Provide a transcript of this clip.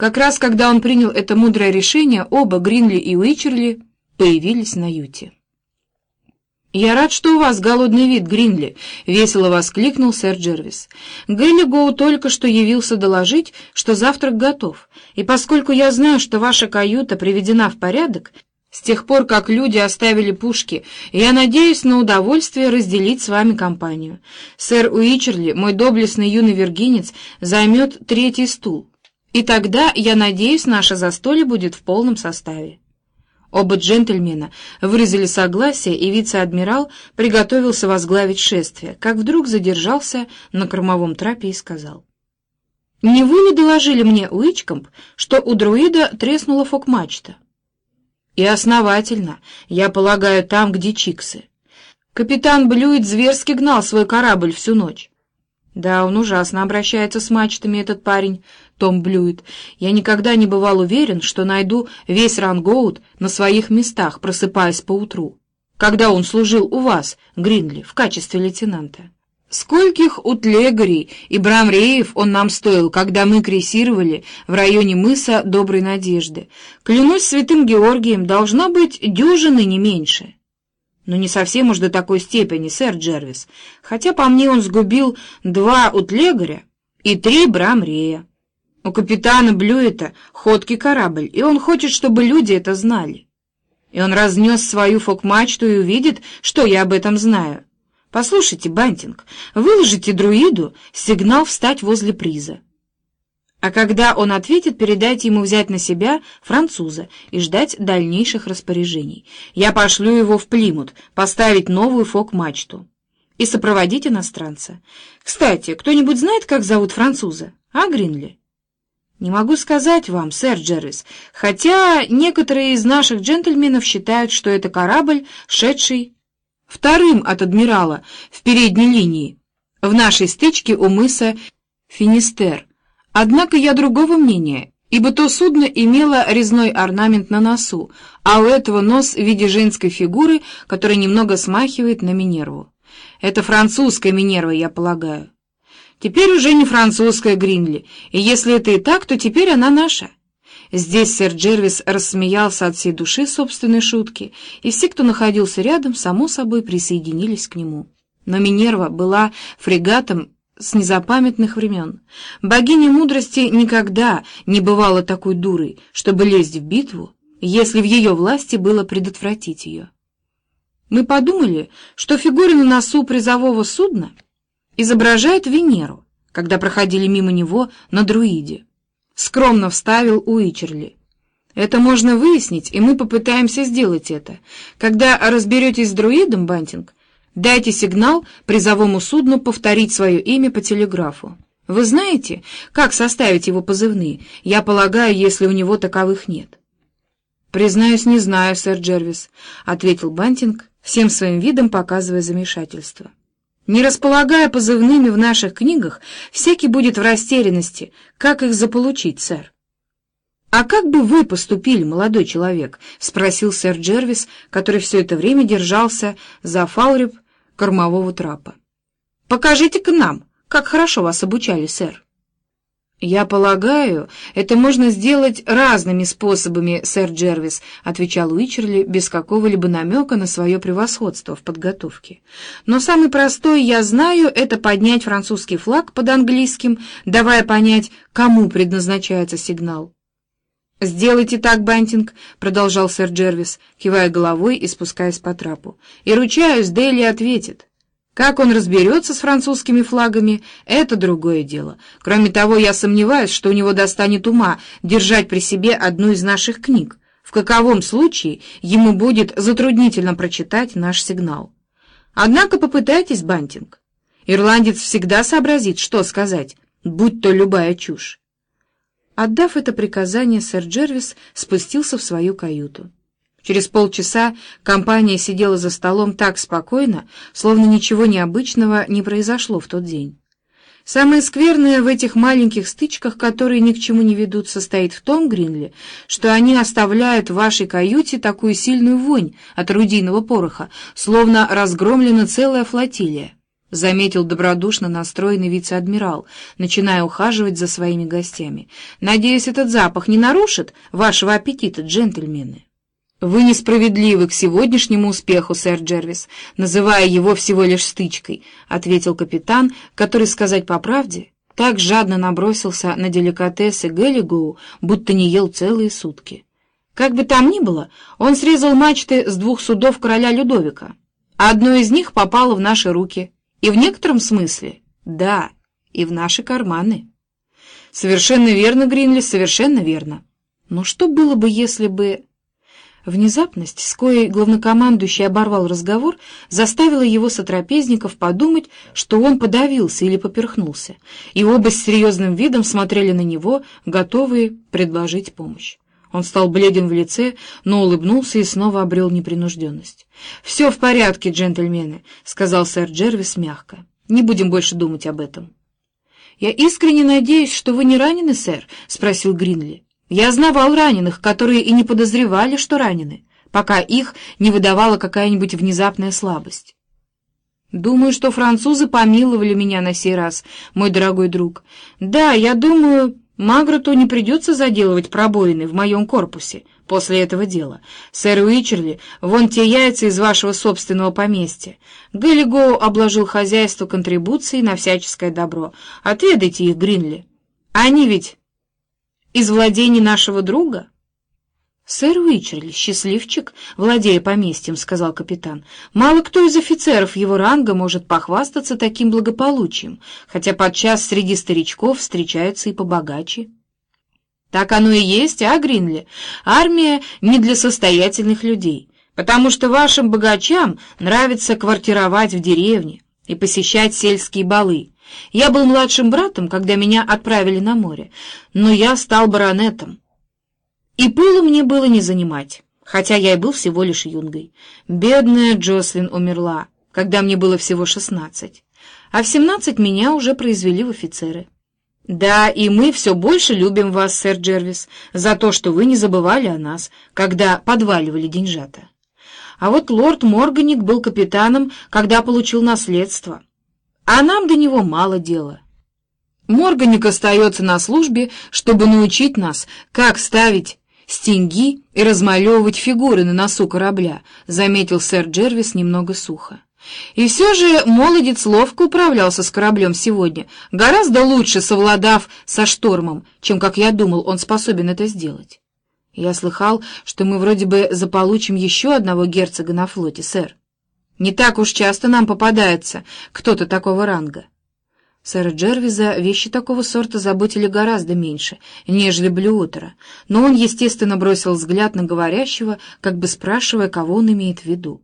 Как раз когда он принял это мудрое решение, оба, Гринли и Уичерли, появились на юте. «Я рад, что у вас голодный вид, Гринли!» — весело воскликнул сэр Джервис. «Гринли Гоу только что явился доложить, что завтрак готов, и поскольку я знаю, что ваша каюта приведена в порядок, с тех пор, как люди оставили пушки, я надеюсь на удовольствие разделить с вами компанию. Сэр Уичерли, мой доблестный юный вергинец, займет третий стул, и тогда, я надеюсь, наше застолье будет в полном составе. Оба джентльмена выразили согласие, и вице-адмирал приготовился возглавить шествие, как вдруг задержался на кормовом трапе и сказал. «Не вы ли доложили мне, Уичкомп, что у друида треснула фок-мачта?» «И основательно, я полагаю, там, где Чиксы. Капитан Блюит зверски гнал свой корабль всю ночь. Да, он ужасно обращается с мачтами, этот парень, Том Блюит. Я никогда не бывал уверен, что найду весь рангоут на своих местах, просыпаясь поутру. Когда он служил у вас, Гринли, в качестве лейтенанта. Скольких утлегарей и брамреев он нам стоил, когда мы крейсировали в районе мыса Доброй Надежды. Клянусь святым Георгием, должно быть дюжины не меньше» но не совсем уж до такой степени, сэр Джервис, хотя по мне он сгубил два утлегаря и три брамрея. У капитана Блюэта ходкий корабль, и он хочет, чтобы люди это знали. И он разнес свою фок-мачту и увидит, что я об этом знаю. Послушайте, Бантинг, выложите друиду сигнал встать возле приза. А когда он ответит, передайте ему взять на себя француза и ждать дальнейших распоряжений. Я пошлю его в Плимут поставить новую фок-мачту и сопроводить иностранца. Кстати, кто-нибудь знает, как зовут француза? А, Гринли? Не могу сказать вам, сэр Джервис, хотя некоторые из наших джентльменов считают, что это корабль, шедший вторым от адмирала в передней линии в нашей стычке у мыса Финистер. Однако я другого мнения, ибо то судно имело резной орнамент на носу, а у этого нос в виде женской фигуры, которая немного смахивает на Минерву. Это французская Минерва, я полагаю. Теперь уже не французская Гринли, и если это и так, то теперь она наша. Здесь сэр Джервис рассмеялся от всей души собственной шутки, и все, кто находился рядом, само собой присоединились к нему. Но Минерва была фрегатом с незапамятных времен. Богиня мудрости никогда не бывала такой дурой, чтобы лезть в битву, если в ее власти было предотвратить ее. Мы подумали, что фигура на носу призового судна изображает Венеру, когда проходили мимо него на друиде. Скромно вставил Уичерли. Это можно выяснить, и мы попытаемся сделать это. Когда разберетесь с друидом, Бантинг, Дайте сигнал призовому судну повторить свое имя по телеграфу. Вы знаете, как составить его позывные? Я полагаю, если у него таковых нет. «Признаюсь, не знаю, сэр Джервис», — ответил Бантинг, всем своим видом показывая замешательство. «Не располагая позывными в наших книгах, всякий будет в растерянности. Как их заполучить, сэр?» «А как бы вы поступили, молодой человек?» — спросил сэр Джервис, который все это время держался за фалреб кормового трапа. «Покажите-ка нам, как хорошо вас обучали, сэр». «Я полагаю, это можно сделать разными способами, сэр Джервис», — отвечал Уичерли без какого-либо намека на свое превосходство в подготовке. «Но самый простой, я знаю, это поднять французский флаг под английским, давая понять, кому предназначается сигнал». «Сделайте так, Бантинг», — продолжал сэр Джервис, кивая головой и спускаясь по трапу. «И ручаюсь, Дели ответит. Как он разберется с французскими флагами, это другое дело. Кроме того, я сомневаюсь, что у него достанет ума держать при себе одну из наших книг. В каковом случае ему будет затруднительно прочитать наш сигнал. Однако попытайтесь, Бантинг. Ирландец всегда сообразит, что сказать, будь то любая чушь. Отдав это приказание, сэр Джервис спустился в свою каюту. Через полчаса компания сидела за столом так спокойно, словно ничего необычного не произошло в тот день. Самое скверное в этих маленьких стычках, которые ни к чему не ведут, состоит в том, Гринли, что они оставляют в вашей каюте такую сильную вонь от орудийного пороха, словно разгромлена целая флотилия. — заметил добродушно настроенный вице-адмирал, начиная ухаживать за своими гостями. «Надеюсь, этот запах не нарушит вашего аппетита, джентльмены?» «Вы несправедливы к сегодняшнему успеху, сэр Джервис, называя его всего лишь стычкой», — ответил капитан, который, сказать по правде, так жадно набросился на деликатесы Геллигоу, будто не ел целые сутки. Как бы там ни было, он срезал мачты с двух судов короля Людовика, одно из них попало в наши руки — и в некотором смысле, да, и в наши карманы. Совершенно верно, Гринли, совершенно верно. Но что было бы, если бы... Внезапность, с коей главнокомандующий оборвал разговор, заставила его сотрапезников подумать, что он подавился или поперхнулся, и оба с серьезным видом смотрели на него, готовые предложить помощь. Он стал бледен в лице, но улыбнулся и снова обрел непринужденность. «Все в порядке, джентльмены», — сказал сэр Джервис мягко. «Не будем больше думать об этом». «Я искренне надеюсь, что вы не ранены, сэр?» — спросил Гринли. «Я знавал раненых, которые и не подозревали, что ранены, пока их не выдавала какая-нибудь внезапная слабость». «Думаю, что французы помиловали меня на сей раз, мой дорогой друг. Да, я думаю, Магроту не придется заделывать пробоины в моем корпусе после этого дела. Сэр Уичерли, вон те яйца из вашего собственного поместья. Гэллигоу обложил хозяйство контрибуцией на всяческое добро. Отведайте их, Гринли. Они ведь из владений нашего друга?» «Сэр Уичерли, счастливчик, владея поместьем», — сказал капитан. «Мало кто из офицеров его ранга может похвастаться таким благополучием, хотя подчас среди старичков встречаются и побогаче». «Так оно и есть, а, Гринли? Армия не для состоятельных людей, потому что вашим богачам нравится квартировать в деревне и посещать сельские балы. Я был младшим братом, когда меня отправили на море, но я стал баронетом». И пылу мне было не занимать, хотя я и был всего лишь юнгой. Бедная Джослин умерла, когда мне было всего шестнадцать, а в семнадцать меня уже произвели в офицеры. Да, и мы все больше любим вас, сэр Джервис, за то, что вы не забывали о нас, когда подваливали деньжата. А вот лорд Морганик был капитаном, когда получил наследство, а нам до него мало дела. Морганик остается на службе, чтобы научить нас, как ставить стенги и размалевывать фигуры на носу корабля», — заметил сэр Джервис немного сухо. И все же молодец ловко управлялся с кораблем сегодня, гораздо лучше совладав со штормом, чем, как я думал, он способен это сделать. Я слыхал, что мы вроде бы заполучим еще одного герцога на флоте, сэр. Не так уж часто нам попадается кто-то такого ранга. Сэра Джервиза вещи такого сорта заботили гораздо меньше, нежели Блюотера, но он, естественно, бросил взгляд на говорящего, как бы спрашивая, кого он имеет в виду.